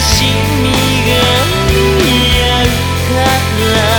しみが似合うから。